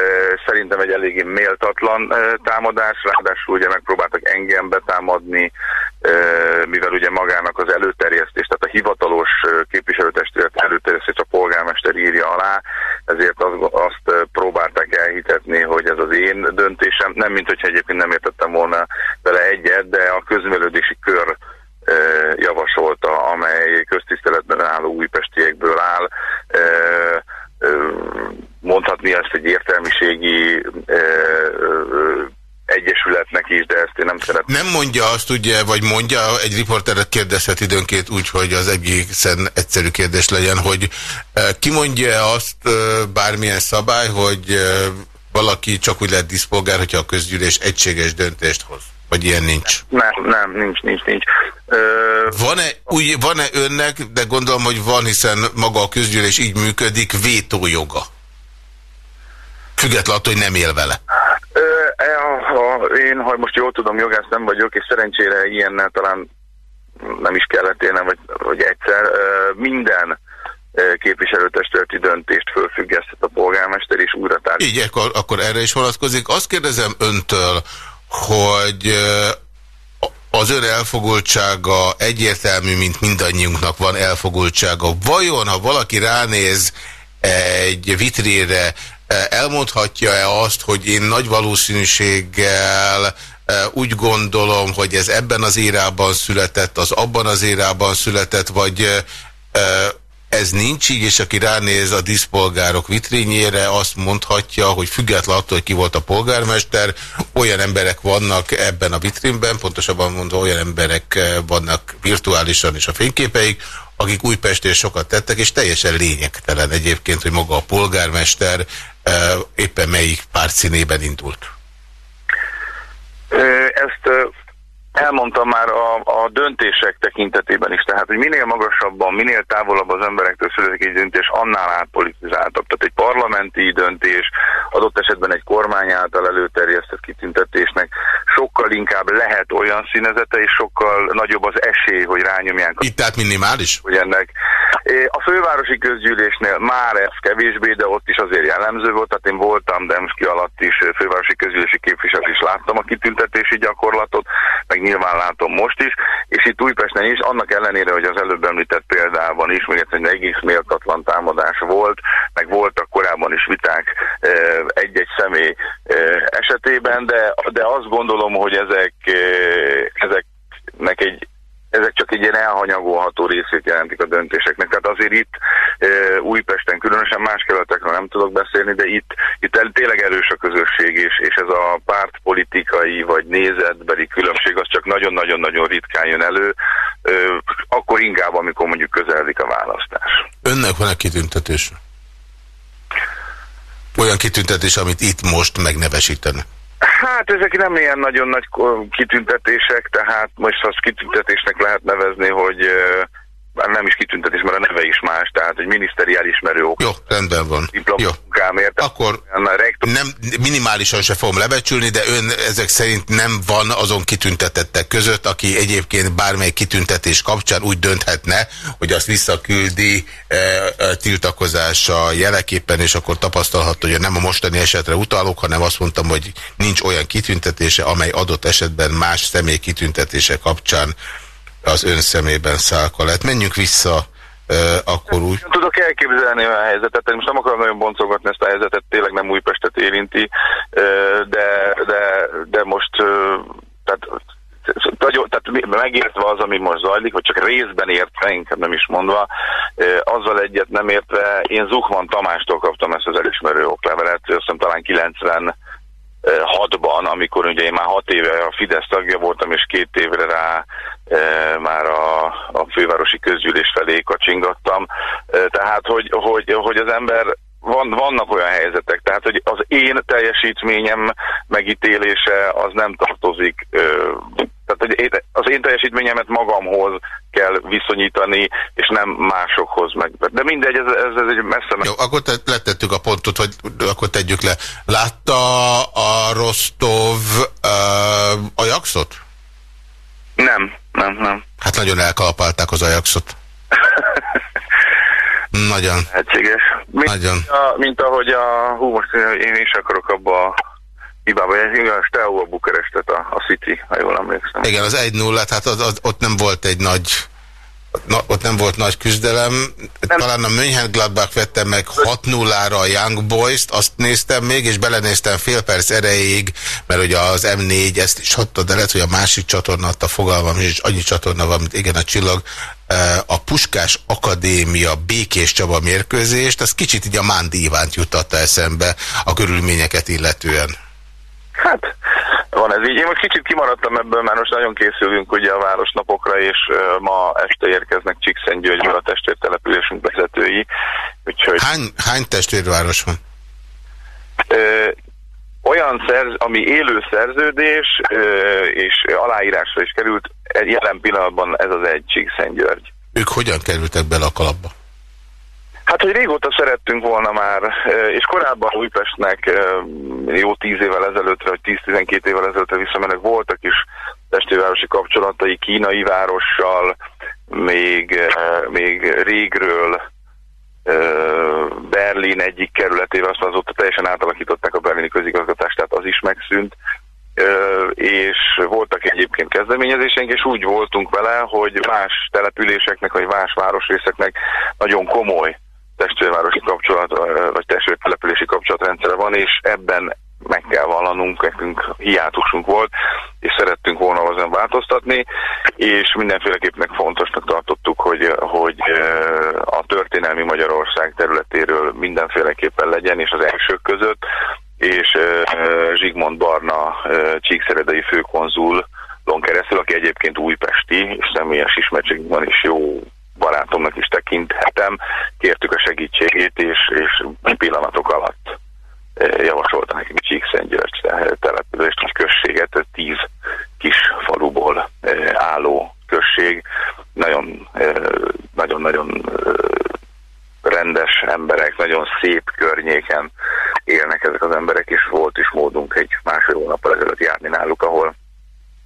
szerintem egy eléggé méltatlan ö, támadás, ráadásul ugye megpróbáltak engem betámadni, ö, mivel ugye magának az előterjesztés, tehát a hivatalos képviselőtestület előterjesztés a polgármester írja alá, ezért az, azt próbálták elhitetni, hogy ez az én döntésem, nem mint hogyha egyébként nem értettem volna vele egyet, de a közművelődési kör köztiszteletben álló újpestiekből áll. Mondhatni ezt egy értelmiségi egyesületnek is, de ezt én nem szeretném. Nem mondja azt ugye, vagy mondja, egy riporteret kérdezhet időnként úgy, hogy az egészen egyszerű kérdés legyen, hogy ki mondja azt bármilyen szabály, hogy valaki csak úgy lehet diszpolgár, hogyha a közgyűlés egységes döntést hoz? Vagy ilyen nincs? Nem, nem, nincs, nincs, nincs. Van-e van -e önnek, de gondolom, hogy van, hiszen maga a közgyűlés így működik, vétójoga? Függetlenül attól, hogy nem él vele. E, ha, én, ha most jól tudom, jogász nem vagyok, és szerencsére ilyennel talán nem is kellett élnem, vagy, vagy egyszer. Minden képviselőtestületi döntést fölfüggesztett a polgármester, és újra tárgyal. Így, akkor, akkor erre is vonatkozik. Azt kérdezem öntől, hogy az ön elfogultsága egyértelmű, mint mindannyiunknak van elfogultsága. Vajon, ha valaki ránéz egy vitrére, elmondhatja-e azt, hogy én nagy valószínűséggel úgy gondolom, hogy ez ebben az érában született, az abban az érában született, vagy ez nincs így, és aki ránéz a diszpolgárok vitrényére, azt mondhatja, hogy független attól, hogy ki volt a polgármester, olyan emberek vannak ebben a vitrínben, pontosabban mondva olyan emberek vannak virtuálisan is a fényképeik, akik Újpestén sokat tettek, és teljesen lényegtelen egyébként, hogy maga a polgármester éppen melyik pártszínében indult. Ezt elmondtam már a, a döntések tekintetében is, tehát hogy minél magasabban, minél távolabb az emberektől születik egy döntés, annál átpolitizáltabb. Tehát egy parlamenti döntés, adott esetben egy kormány által előterjesztett kitüntetésnek sokkal inkább lehet olyan színezete, és sokkal nagyobb az esély, hogy rányomják. Itt tehát minimális? Hogy ennek. A fővárosi közgyűlésnél már ez kevésbé, de ott is azért jellemző volt, tehát én voltam Demszki alatt is fővárosi közgyűlési képviselő is láttam a kitüntetési gyakorlatot, meg nyilván látom most is, és itt Újpesten is, annak ellenére, hogy az előbb említett példában is, még egy egész méltatlan támadás volt, meg voltak korábban is viták egy-egy személy esetében, de, de azt gondolom, hogy ezek, ezeknek egy ezek csak egy ilyen elhanyagolható részét jelentik a döntéseknek. Tehát azért itt Újpesten, különösen más kerületekről nem tudok beszélni, de itt, itt el, tényleg erős a közösség, és, és ez a pártpolitikai vagy nézetbeli különbség az csak nagyon-nagyon-nagyon ritkán jön elő, akkor inkább, amikor mondjuk közeledik a választás. Önnek van-e kitüntetés? Olyan kitüntetés, amit itt most megnevesítenek? Hát ezek nem ilyen nagyon nagy kitüntetések, tehát most azt kitüntetésnek lehet nevezni, hogy nem is kitüntetés, mert a neve is más, tehát egy miniszteri elismerő ok. Jó, rendben van. Diplomunkámért. Akkor nem, minimálisan se fogom lebecsülni, de ön ezek szerint nem van azon kitüntetettek között, aki egyébként bármely kitüntetés kapcsán úgy dönthetne, hogy azt visszaküldi e, e, tiltakozása jeleképpen, és akkor tapasztalható, hogy nem a mostani esetre utalok, hanem azt mondtam, hogy nincs olyan kitüntetése, amely adott esetben más személy kitüntetése kapcsán az ön szemében szálka lett. Menjünk vissza uh, akkor úgy. Tudok elképzelni a helyzetet, most nem akarom nagyon boncolgatni ezt a helyzetet, tényleg nem Újpestet érinti, de, de, de most tehát, tehát megértve az, ami most zajlik, vagy csak részben értve, inkább nem is mondva, azzal egyet nem értve, én Zuchman Tamástól kaptam ezt az elismerő oklevelet, azt hiszem talán 90 hatban, amikor ugye én már hat éve a Fidesz tagja voltam, és két évre rá már a, a fővárosi közgyűlés felé kacsingattam. Tehát, hogy, hogy, hogy az ember van, vannak olyan helyzetek, tehát hogy az én teljesítményem megítélése az nem tartozik tehát hogy az én teljesítményemet magamhoz kell viszonyítani, és nem másokhoz meg. De mindegy, ez, ez, ez egy messze meg. Jó, akkor te, letettük a pontot, hogy akkor tegyük le. Látta a Rostov uh, Ajaxot? Nem, nem, nem. Hát nagyon elkalapálták az Ajaxot. [LAUGHS] Nagyon. Lehetséges. Mint, Nagyon. A, mint ahogy a, hú, most én is akarok abba a hibába. Igen, Steaua Bukarestet a, a City, ha jól emlékszem. Igen, az 1-0, hát az, az, ott nem volt egy nagy Na, ott nem volt nagy küzdelem. Nem. Talán a Mönchengladbach vette meg 6-0-ra a Young Boys-t, azt néztem még, és belenéztem fél perc erejéig, mert ugye az M4 ezt is adta, de lehet, hogy a másik csatorna adta fogalmam, és annyi csatorna van, mint igen a csillag. A Puskás Akadémia Békés Csaba mérkőzést, az kicsit így a Mándi Ivánt jutatta eszembe a körülményeket illetően. Hát, van ez így. Én most kicsit kimaradtam ebből, mert most nagyon készülünk ugye a városnapokra, és ma este érkeznek Csíkszentgyörgyből a testvértelepülésünk vezetői. Úgyhogy... Hány, hány testvérváros van? Ö, olyan szerz, ami élő szerződés, ö, és aláírásra is került, jelen pillanatban ez az egy Csíkszentgyörgy. Ők hogyan kerültek bele a kalapba? Hát, hogy régóta szerettünk volna már, és korábban Újpestnek jó tíz évvel ezelőttre, vagy 10-12 évvel ezelőttre visszamenek voltak is testvérvárosi kapcsolatai kínai várossal, még, még régről Berlin egyik kerületével, aztán azóta teljesen átalakították a berlini közigazgatást, tehát az is megszűnt. És voltak egyébként kezdeményezéseink, és úgy voltunk vele, hogy más településeknek, vagy más városrészeknek nagyon komoly testvérvárosi kapcsolat, vagy testvértelepülési kapcsolatrendszere van, és ebben meg kell vallanunk, nekünk hiátusunk volt, és szerettünk volna azon változtatni, és mindenféleképpen fontosnak tartottuk, hogy, hogy a történelmi Magyarország területéről mindenféleképpen legyen, és az elsők között, és Zsigmond Barna csíkszeredei főkonzul keresztül, aki egyébként újpesti, és személyes ismertségben is jó barátomnak is tekinthetem, kértük a segítségét, és, és pillanatok alatt javasolta nekünk Csíkszentgyörgy települést, egy községet, tíz kis faluból álló község, nagyon nagyon-nagyon rendes emberek, nagyon szép környéken élnek ezek az emberek, és volt is módunk egy másfél hónappal ezelőtt járni náluk, ahol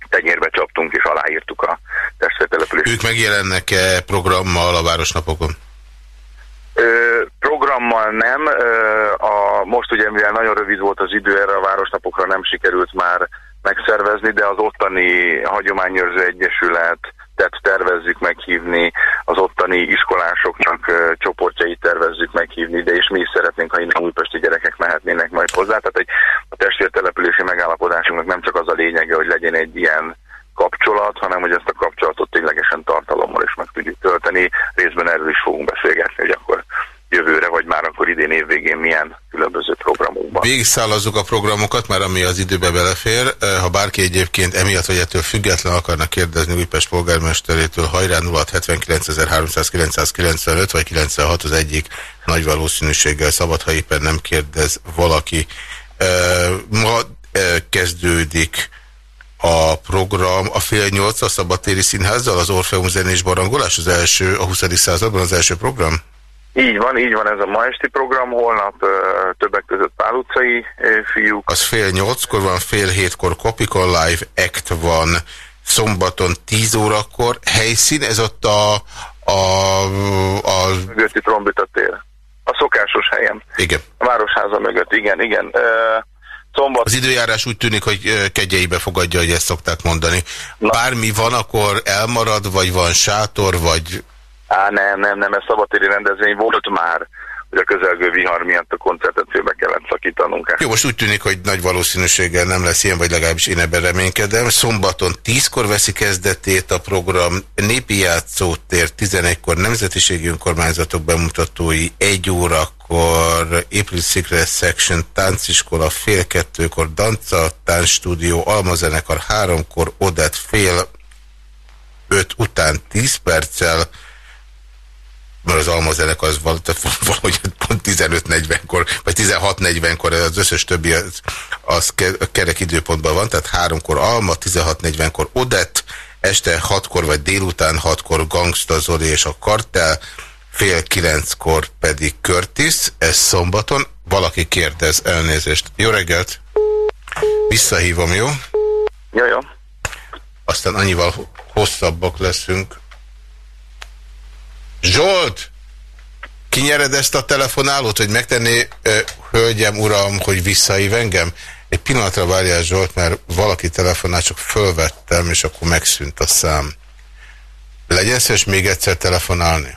tenyérbe csaptunk és aláírtuk a testvértelepülést. Ők megjelennek-e programmal a városnapokon? Ö, programmal nem. Ö, a, most ugye, mivel nagyon rövid volt az idő erre a városnapokra, nem sikerült már megszervezni, de az ottani Hagyományőrző Egyesület, tehát tervezzük meghívni, az ottani iskolásoknak uh, csoportjait tervezzük meghívni, de és mi is szeretnénk, ha innen újpesti gyerekek mehetnének majd hozzá. Tehát egy, a csak az a lényege, hogy legyen egy ilyen kapcsolat, hanem hogy ezt a kapcsolatot ténylegesen tartalommal is meg tudjuk tölteni. Részben erről is fogunk beszélgetni, hogy akkor jövőre, vagy már akkor idén évvégén milyen különböző programokban. Végigszállazzuk a programokat, már ami az időbe belefér. Ha bárki egyébként emiatt vagy ettől független akarna kérdezni Újpest polgármesterétől, hajrá 0679.995 vagy 96 az egyik nagy valószínűséggel szabad, ha éppen nem kérdez valaki. Ma kezdődik a program a fél nyolc a Szabadtéri Színházzal, az Orfeum zenés barangolás, az első, a 20. században az első program? Így van, így van ez a ma esti program, holnap ö, többek között Pál utcai ö, fiúk. Az fél nyolckor van, fél hétkor Copicon Live Act van, szombaton 10 órakor. Helyszín, ez ott a... a, a... Mögötti trombita tér. A szokásos helyen. Igen. A Városháza mögött, igen, igen. Ö, szombat... Az időjárás úgy tűnik, hogy kegyeibe fogadja, hogy ezt szokták mondani. Na. Bármi van, akkor elmarad, vagy van sátor, vagy... Á, nem, nem, nem, ez szabadtéri rendezvény volt már, hogy a közelgő vihar miatt a koncertet félbe kellett szakítanunk. Jó, most úgy tűnik, hogy nagy valószínűséggel nem lesz ilyen, vagy legalábbis én ebben reménykedem. Szombaton 10-kor veszi kezdetét a program, Népi Játszótér 11-kor Nemzetiségi Önkormányzatok bemutatói, 1 órakor April Secret Section tánciskola, fél kettőkor Danca, táncstúdió, Almazenekar, háromkor Odett fél öt után 10 perccel, mert az almazenek az valahogy pont 15.40-kor, vagy 16.40-kor, az összes többi az, az kerek időpontban van, tehát háromkor alma, 16.40-kor odett, este 6-kor vagy délután 6-kor Gangsta Zoli és a Kartel, fél kilenckor pedig Curtis, ez szombaton. Valaki kérdez elnézést. Jó reggelt! Visszahívom, jó? Jó, jó. Aztán annyival hosszabbak leszünk, Zsolt! Kinyered ezt a telefonálót, hogy megtenné, hölgyem, uram, hogy visszaív engem? Egy pillanatra várjál Zsolt, mert valaki telefonál, csak fölvettem, és akkor megszűnt a szám. Legyen szíves még egyszer telefonálni?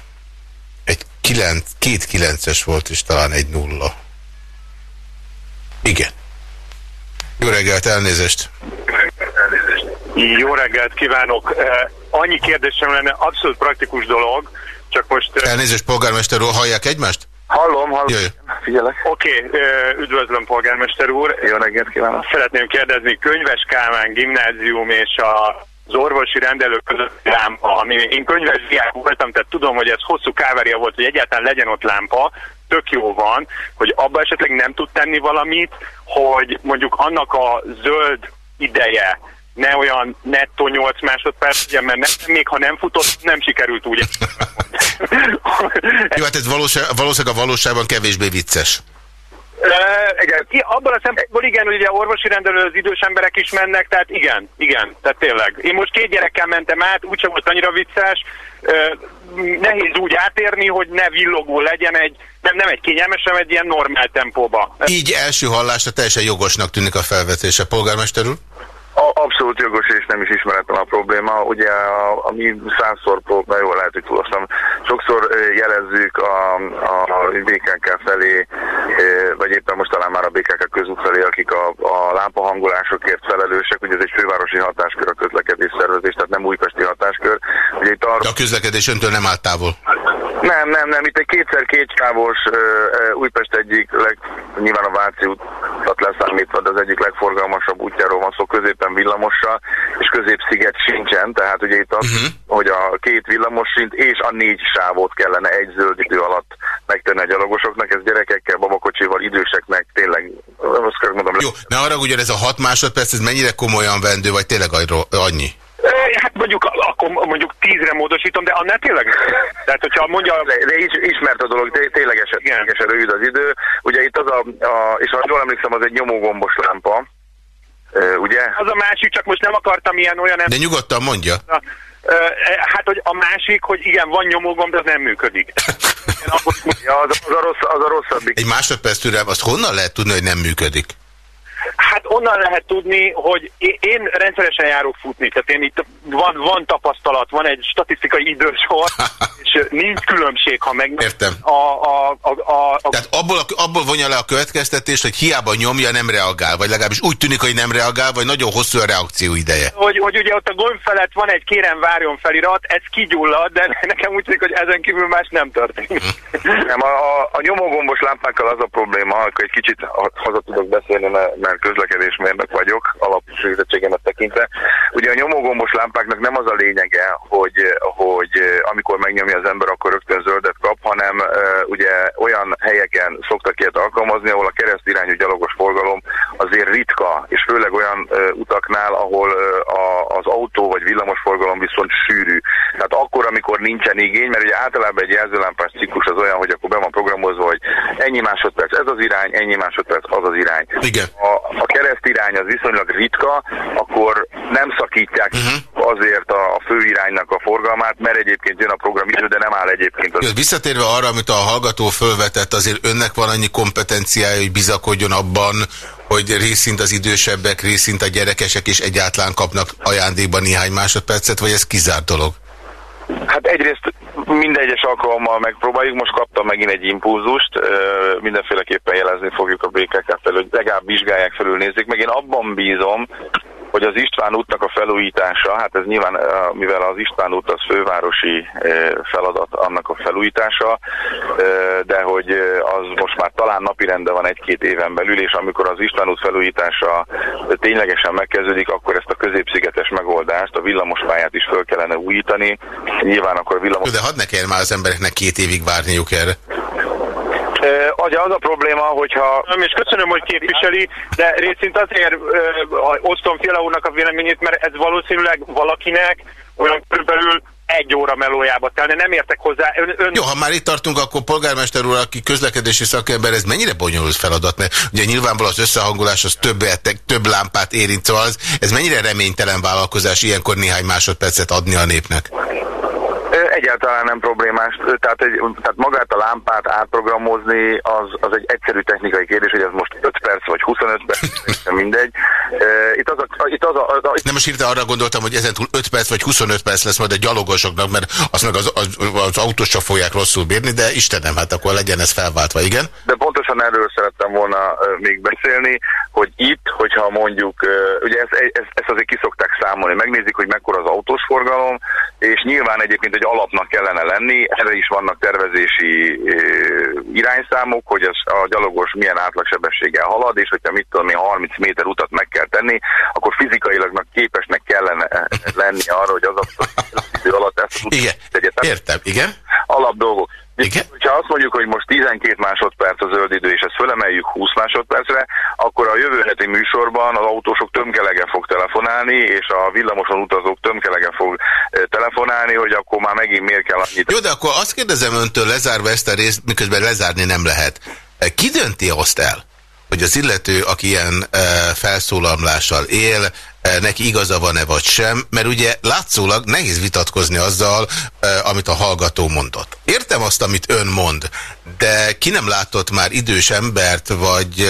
Egy kilenc, két kilences volt, és talán egy nulla. Igen. Jó reggelt, elnézést! Jó reggelt kívánok! Annyi kérdésem lenne, abszolút praktikus dolog, csak most... Elnézést, polgármester úr, hallják egymást? Hallom, hallom. Jöjj. Figyelek. Oké, okay, üdvözlöm polgármester úr. Jó reggelt kívánok. Szeretném kérdezni, Könyves Kálmán gimnázium és a az orvosi rendelő között lámpa, ami én könyves diák voltam, tehát tudom, hogy ez hosszú kávária volt, hogy egyáltalán legyen ott lámpa, tök jó van, hogy abba esetleg nem tud tenni valamit, hogy mondjuk annak a zöld ideje ne olyan nettó 8 másodperc, ugye, mert nem, még ha nem futott, nem sikerült úgy. Jó, hát ez valóság, valószínűleg a valóságban kevésbé vicces. Uh, igen, abban a szempontból igen, hogy ugye orvosi rendelő az idős emberek is mennek, tehát igen, igen, tehát tényleg. Én most két gyerekkel mentem át, úgyse volt annyira vicces, uh, nehéz úgy átérni, hogy ne villogó legyen egy, nem, nem egy kényelmes, hanem egy ilyen normál tempóba. Így első hallásra teljesen jogosnak tűnik a felvetése, polgármester úr? Abszolút jogos, és nem is ismeretem a probléma. Ugye a, a mi százszor, na jó, lehet, hogy tudottam, sokszor jelezzük a, a BKK felé, vagy éppen most talán már a BKK közút felé, akik a, a lámpahangolásokért felelősek, ugye ez egy fővárosi hatáskör a közlekedés szervezés, tehát nem újpesti hatáskör. Ugye itt arra... De a közlekedés öntől nem állt távol? Nem, nem, nem. Itt egy kétszer kétsávos Újpest egyik, leg, nyilván a Váci utat leszámítva, de az egyik legforgalmasabb útjáról van szó, középen villamossal, és középsziget sincsen, tehát ugye itt az, uh -huh. hogy a két villamosint és a négy sávot kellene egy zöld idő alatt megtenni a gyalogosoknak, ez gyerekekkel, babakocsival, időseknek tényleg, azt mondom. Jó, ne arra ugyan ez a hat másodperc, ez mennyire komolyan vendő, vagy tényleg annyi? Hát mondjuk, akkor mondjuk tízre módosítom, de annál tényleg. Tehát, hogyha mondja... De, de is, ismert a dolog, té ténylegesen, ténylegesen rövid az idő. Ugye itt az a, a, és ha jól emlékszem, az egy nyomógombos lámpa, ugye? Az a másik, csak most nem akartam ilyen olyan... De nyugodtan mondja. Hát, hogy a másik, hogy igen, van nyomógomb, de az nem működik. [LAUGHS] ja, az, az, a rossz, az a rosszabbik. Egy másodperc türelem, azt honnan lehet tudni, hogy nem működik? Hát onnan lehet tudni, hogy én rendszeresen járok futni, tehát én itt van, van tapasztalat, van egy statisztikai idősor, [LAUGHS] és nincs különbség, ha meg... Értem. A, a, a, a, a... Tehát abból, abból vonja le a következtetést, hogy hiába nyomja, nem reagál, vagy legalábbis úgy tűnik, hogy nem reagál, vagy nagyon hosszú a reakció ideje. Hogy, hogy ugye ott a gomb felett van egy kérem várjon felirat, ez kigyullad, de [LAUGHS] nekem úgy tűnik, hogy ezen kívül más nem történik. [LAUGHS] nem, a, a, a nyomógombos lámpákkal az a probléma, akkor egy kicsit haza tudok beszélni, mert, mert közlekedésmérnök vagyok, alapsűrűzettségemet tekintve. Ugye a nyomógombos lámpáknak nem az a lényege, hogy, hogy amikor megnyomja az ember, akkor rögtön zöldet kap, hanem uh, ugye olyan helyeken szoktak ilyet alkalmazni, ahol a keresztirányú gyalogos forgalom azért ritka, és főleg olyan uh, utaknál, ahol a, az autó vagy villamos forgalom viszont sűrű. Tehát akkor, amikor nincsen igény, mert ugye általában egy jelzőlámpás ciklus az olyan, hogy akkor be van programozva, hogy ennyi másodperc ez az irány, ennyi másodperc az az irány. Igen. A, a keresztirány az viszonylag ritka, akkor nem szakítják uh -huh. azért a főiránynak a forgalmát, mert egyébként jön a program idő, de nem áll egyébként. Az... Visszatérve arra, amit a hallgató fölvetett, azért önnek van annyi kompetenciája, hogy bizakodjon abban, hogy részint az idősebbek, részint a gyerekesek is egyáltalán kapnak ajándékban néhány másodpercet, vagy ez kizárt dolog? Hát egyrészt minden egyes alkalommal megpróbáljuk, most kaptam megint egy impulzust, mindenféleképpen jelezni fogjuk a BKK felül, hogy legalább vizsgálják felül, nézzék meg. Én abban bízom, hogy az István útnak a felújítása, hát ez nyilván, mivel az István út az fővárosi feladat annak a felújítása, de hogy az most már talán napirende van egy-két éven belül, és amikor az István út felújítása ténylegesen megkezdődik, akkor ezt a középszigetes megoldást, a villamospályát is föl kellene újítani. Nyilván akkor villamos... De hadd ne kelljen már az embereknek két évig várniuk erre. Az az a probléma, hogyha... Nem, és köszönöm, hogy képviseli, de részint azért ö, osztom Fiala úrnak a véleményét, mert ez valószínűleg valakinek olyan körülbelül egy óra melójába telne, nem értek hozzá. Ön, ön... Jó, ha már itt tartunk, akkor polgármester úr, aki közlekedési szakember, ez mennyire bonyolult feladat? Mert ugye nyilvánvalóan az összehangolás az több, több lámpát érint, szóval az, ez mennyire reménytelen vállalkozás ilyenkor néhány másodpercet adni a népnek? Egyáltalán nem problémás. Tehát, egy, tehát magát a lámpát átprogramozni az, az egy egyszerű technikai kérdés, hogy ez most 5 perc vagy 25 perc, [LAUGHS] mindegy. Itt az a... Itt az a, az a... Nem most hirtelen arra gondoltam, hogy ezen túl 5 perc vagy 25 perc lesz majd a gyalogosoknak, mert azt meg az, az, az autós csak fogják rosszul bírni, de Istenem, hát akkor legyen ez felváltva, igen? De pontos, pontosan erről szerettem volna még beszélni, hogy itt, hogyha mondjuk, ugye ezt, ezt, ezt azért kiszokták számolni, megnézik, hogy mekkora az autós forgalom, és nyilván egyébként egy alapnak kellene lenni, erre is vannak tervezési irányszámok, hogy az, a gyalogos milyen átlagsebességgel halad, és hogyha mit tudom én 30 méter utat meg kell tenni, akkor fizikailag képesnek kellene lenni arra, hogy az a idő alatt ezt igen. egyetem. Értem, igen. Alap dolgok. Igen? Ha azt mondjuk, hogy most 12 másodperc a zöld idő, és ezt fölemeljük 20 másodpercre, akkor a jövő heti műsorban az autósok tömkelege fog telefonálni, és a villamoson utazók tömkelege fog eh, telefonálni, hogy akkor már megint miért kell annyit. Jó, de akkor azt kérdezem öntől lezárva ezt a részt, miközben lezárni nem lehet. Ki dönti azt el, hogy az illető, aki ilyen e, felszólalmással él, e, neki igaza van-e vagy sem, mert ugye látszólag nehéz vitatkozni azzal, e, amit a hallgató mondott. Értem azt, amit ön mond, de ki nem látott már idős embert, vagy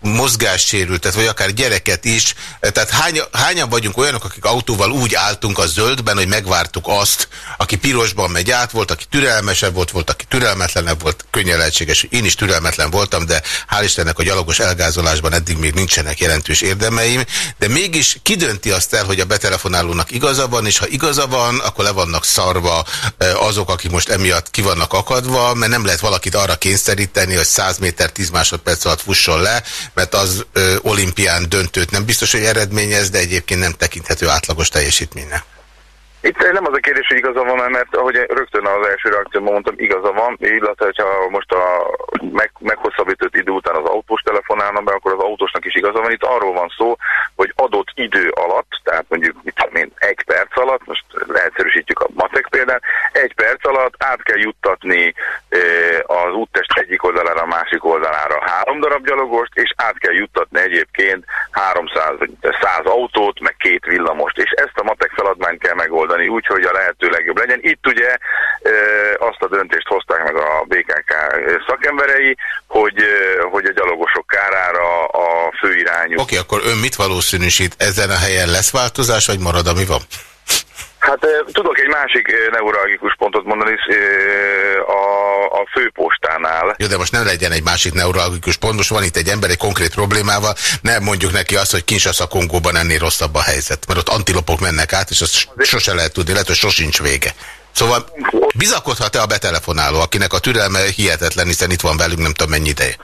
mozgássérültet, vagy akár gyereket is, tehát hány, hányan vagyunk olyanok, akik autóval úgy álltunk a zöldben, hogy megvártuk azt, aki pirosban megy át, volt, aki türelmesebb volt, volt, aki türelmetlenebb volt, könnyen lehetséges, én is türelmetlen voltam, de hál' Istennek a gyalogos elgázolásban eddig még nincsenek jelentős érdemeim, de mégis kidönti azt el, hogy a betelefonálónak igaza van, és ha igaza van, akkor le vannak szarva azok, akik most emiatt ki vannak akadva, mert nem lehet valakit arra kényszeríteni, hogy 100 méter 10 másodperc alatt fusson le, mert az ö, olimpián döntőt nem biztos, hogy eredményez, de egyébként nem tekinthető átlagos teljesítménynek. Itt nem az a kérdés, hogy igaza van, mert ahogy rögtön az első reakcióban mondtam, igaza van, illetve ha most a meg, meghosszabbított idő után az autós telefonálna be, akkor az autósnak is igaza van. Itt arról van szó, hogy adott idő alatt, tehát mondjuk mit én, egy alatt, most leegyszerűsítjük a matek példát, egy perc alatt át kell juttatni az úttest egyik oldalára a másik oldalára három darab gyalogost, és át kell juttatni egyébként 300 vagy 100 autót, meg két villamost, és ezt a matek feladmányt kell megoldani megoldani úgy, hogy a lehető legjobb legyen. Itt ugye azt a döntést hozták meg a BKK szakemberei, hogy, hogy a gyalogosok kárára a főirányú. Oké, okay, akkor ön mit valószínűsít? Ezen a helyen lesz változás, vagy marad, ami van? Hát tudok egy másik neuralgikus pontot mondani a, a főpostánál. Jó, de most nem legyen egy másik neuralgikus pont, most van itt egy ember egy konkrét problémával, nem mondjuk neki azt, hogy Kinshasa Kongóban ennél rosszabb a helyzet, mert ott antilopok mennek át, és azt sose lehet tudni, lehet, hogy sosincs vége. Szóval bizakodhat-e a betelefonáló, akinek a türelme hihetetlen, hiszen itt van velünk nem tudom mennyi ideje?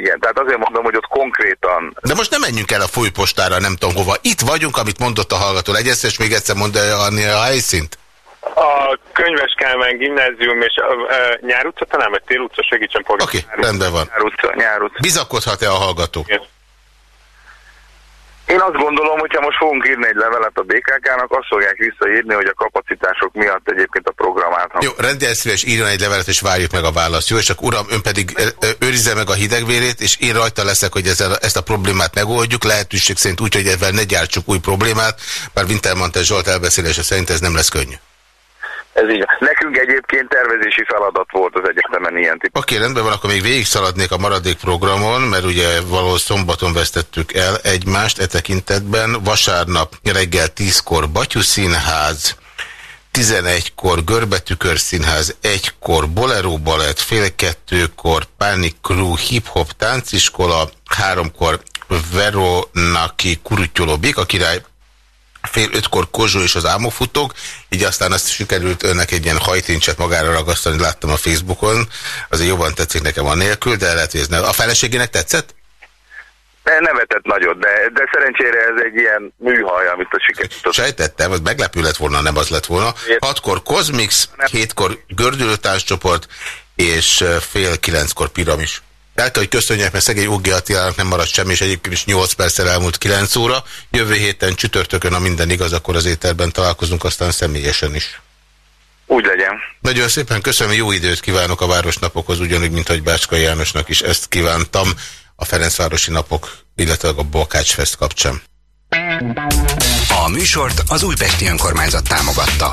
Igen, tehát azért mondom, hogy ott konkrétan... De most nem menjünk el a folypostára, nem tudom hova. Itt vagyunk, amit mondott a hallgató. Egyes, és még egyszer mondja a, helyszínt. A Könyves Kálmán gimnázium és a, a Nyár utca, talán, vagy Tél utca, segítsen Oké, okay, rendben van. Nyár utca, Nyár utca. Bizakodhat-e a hallgató? Igen. Én azt gondolom, hogyha most fogunk írni egy levelet a BKK-nak, azt fogják visszaírni, hogy a kapacitások miatt egyébként a programát... Jó, rendel szíves, írjon egy levelet, és várjuk meg a választ. Jó, és csak uram, ön pedig őrizze meg a hidegvérét, és én rajta leszek, hogy ezzel, ezt a problémát megoldjuk, lehetőség szerint úgy, hogy ezzel ne gyártsuk új problémát, bár Wintermantel Zsolt elbeszélése szerint ez nem lesz könnyű. Ez így. Nekünk egyébként tervezési feladat volt az egyetemen ilyen típus. Oké, okay, rendben van, akkor még végig szaladnék a maradék programon, mert ugye valahol szombaton vesztettük el egymást e tekintetben. Vasárnap reggel 10-kor Batyú Színház, 11-kor Görbetükör Színház, 1-kor Bolero Balett, fél kettőkor Panic Crew Hip-Hop Tánciskola, 3-kor Veronaki Kurutyoló Béka király, fél ötkor Kozsó és az álmofutók, így aztán azt sikerült önnek egy ilyen hajtincset magára ragasztani, láttam a Facebookon, azért jobban tetszik nekem a nélkül, de lehet, hogy ez nem. A feleségének tetszett? Nevetett nagyot, de, de szerencsére ez egy ilyen műhaj, amit a sikerült. Sejtettem, az meglepő lett volna, nem az lett volna. Hatkor Cosmix, hétkor gördülőtárscsoport, és fél kilenckor piramis. El kell, hogy köszönjek, mert szegény Ugi Attilának nem maradt semmi, és egyébként is 8 perccel elmúlt 9 óra. Jövő héten csütörtökön, a minden igaz, akkor az ételben találkozunk, aztán személyesen is. Úgy legyen. Nagyon szépen köszönöm, jó időt kívánok a városnapokhoz, ugyanúgy, mint hogy Bácska Jánosnak is ezt kívántam a Ferencvárosi napok, illetve a Bakács Fest kapcsán. A műsort az Újpesti Önkormányzat támogatta.